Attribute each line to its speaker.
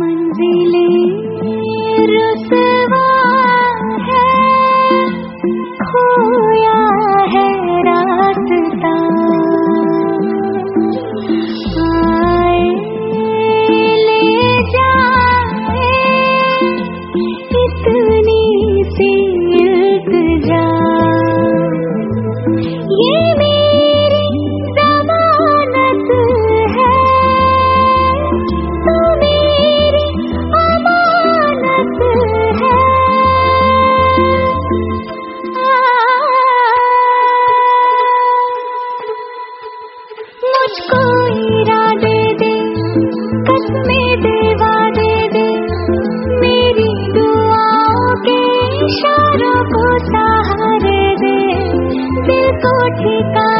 Speaker 1: मंजिलें chica.